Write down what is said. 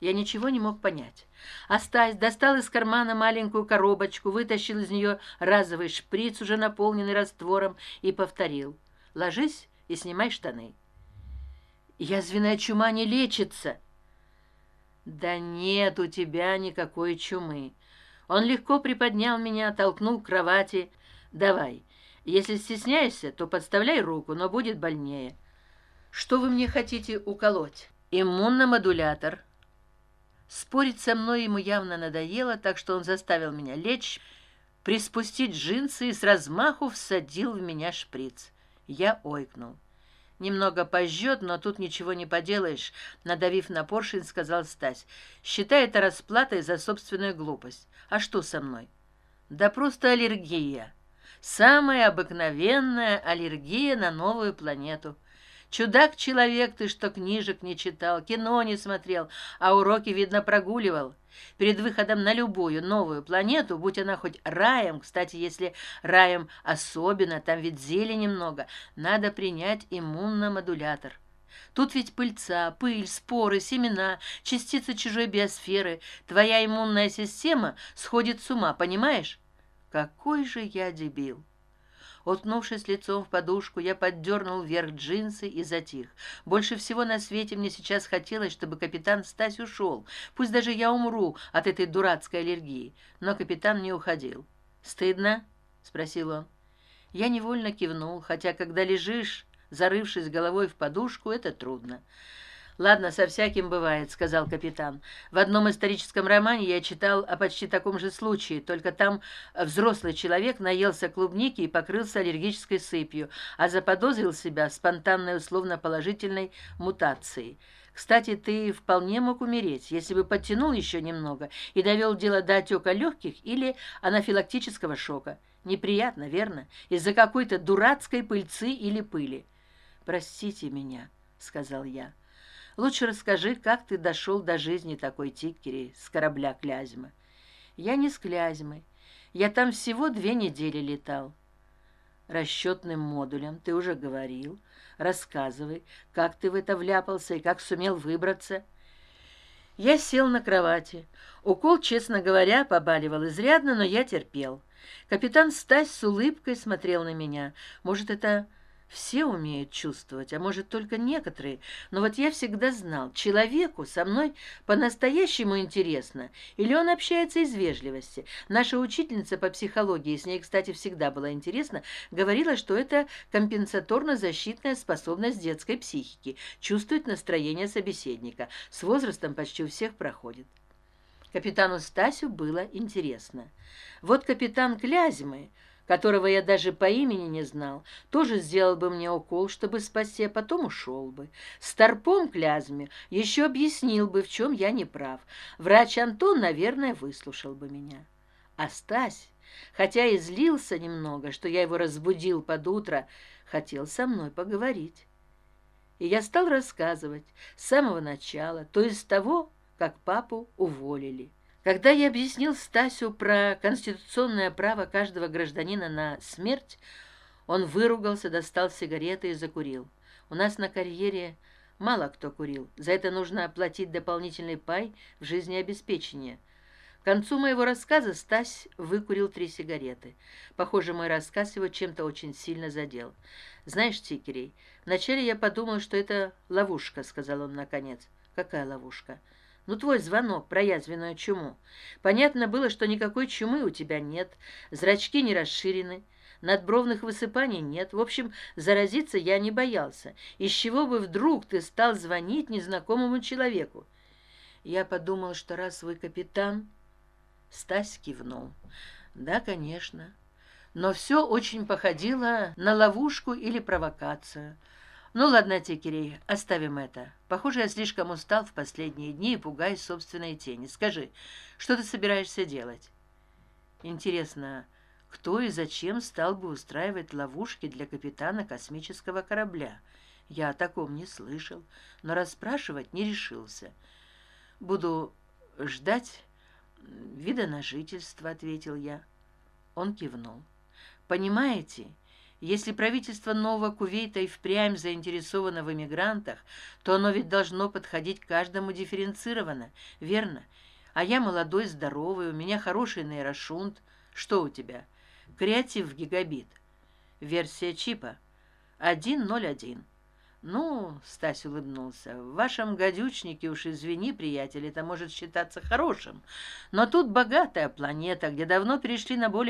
я ничего не мог понять. А достал из кармана маленькую коробочку вытащил из нее разовый шприц уже наполненный раствором и повторил. Ложись и снимай штаны язвенная чума не лечится да нет у тебя никакой чумы он легко приподнял меня толкнул к кровати. Давай если стесняешься то подставляй руку но будет больнее что вы мне хотите уколоть? Иммуномодулятор спорить со мной ему явно надоело так что он заставил меня лечь приспустить джинсы и с размаху всадил в меня шприц. Я ойкнул. Немного пожжет но тут ничего не поделаешь надавив на поршень сказал стась. Считай это расплатой за собственную глупость. А что со мной? Да просто аллергия. Самая обыкновенная аллергия на новую планету чудак человек ты что книжек не читал кино не смотрел а уроки видно прогуливал. Перед выходом на любую новую планету будь она хоть раем кстати если раем особенно там ведь зелени много надо принять иммуномодулятор. Тут ведь пыльца пыль споры семена частицы чужой биосферы. Твоя иммунная система сходит с ума понимаешь? Какой же я дебил уткнувшись лицом в подушку я поддернул вверх джинсы и затих. Больше всего на свете мне сейчас хотелось чтобы капитан стась ушел. Пусть даже я умру от этой дурацкой аллергии. Но капитан не уходил. Стыдно спросил он. Я невольно кивнул хотя когда лежишь зарывшись головой в подушку это трудно ладно со всяким бывает сказал капитан. В одном историческом романе я читал о почти таком же случае только там взрослый человек наелся клубники и покрылся аллергической сыпью а заподозрил себя спонтанной условно положительной мутацией. Кстати ты вполне мог умереть если бы подтянул еще немного и довел дело до отека легких или анафилактического шока. Неприятно верно? Из за какой то дурацкой пыльцы или пыли простите меня сказал я лучше расскажи как ты дошел до жизни такой тиккери с корабля клязьмы. Я не с клязьмой я там всего две недели летал. Расчетным модулем ты уже говорил. Рассказывай как ты в это вляпался и как сумел выбраться. Я сел на кровати. Укол честно говоря побаливал изрядно но я терпел. Капитан стась с улыбкой смотрел на меня. Может это все умеют чувствовать а может только некоторые. Но вот я всегда знал человеку со мной по настоящему интересно или он общается из вежливости. Наша учительница по психологии с ней кстати всегда было интересно говорила что это компенсаторно защитная способность детской психики чувствовать настроение собеседника. С возрастом почти у всех проходит. Капитану стасю было интересно. Вот капитан клязьмы которого я даже по имени не знал тоже сделал бы мне укол чтобы спасти а потом ушел бы. Старпом клязме еще объяснил бы в чем я не прав. Врач антон наверное выслушал бы меня. А стась хотя и злился немного что я его разбудил под утро хотел со мной поговорить. И я стал рассказывать с самого начала то есть с того как папу уволили когда я объяснил стасю про конституционное право каждого гражданина на смерть он выругался достал сигареты и закурил. У нас на карьере мало кто курил. За это нужно оплатить дополнительный пай в жизнеобеспечение. К концу моего рассказа стась выкурил три сигареты. Похоже мой рассказ его чем то очень сильно задел. Знаешь тикерей вначале я подумал что это ловушка сказал он наконец какая ловушка ну твой звонок про язвенную чуму. Понятно было что никакой чумы у тебя нет зрачки не расширены надбровных высыпаний нет. В общем заразиться я не боялся. Из чего бы вдруг ты стал звонить незнакомому человеку? Я подумал что раз вы капитан стась кивнул. Да конечно. Но все очень походило на ловушку или провокацию ну ладно текерей оставим это. Похоже я слишком устал в последние дни и пугаюсь собственной тени. Скажи что ты собираешься делать? Интересно кто и зачем стал бы устраивать ловушки для капитана космического корабля? Я о таком не слышал но расспрашивать не решился. Буду ждать вида на жительство ответил я. Он кивнул. Понимаете если правительство нового кувейта и впрямь заинтересовано в эмигрантах то оно ведь должно подходить каждому дифференцированно верно? А я молодой здоровый у меня хороший нейрошунт. Что у тебя? Креатив в гигабит. Версия чипа. Один ноль один. Ну стась улыбнулся. В вашем гадючнике уж извини приятель это может считаться хорошим. Но тут богатая планета где давно перешли на более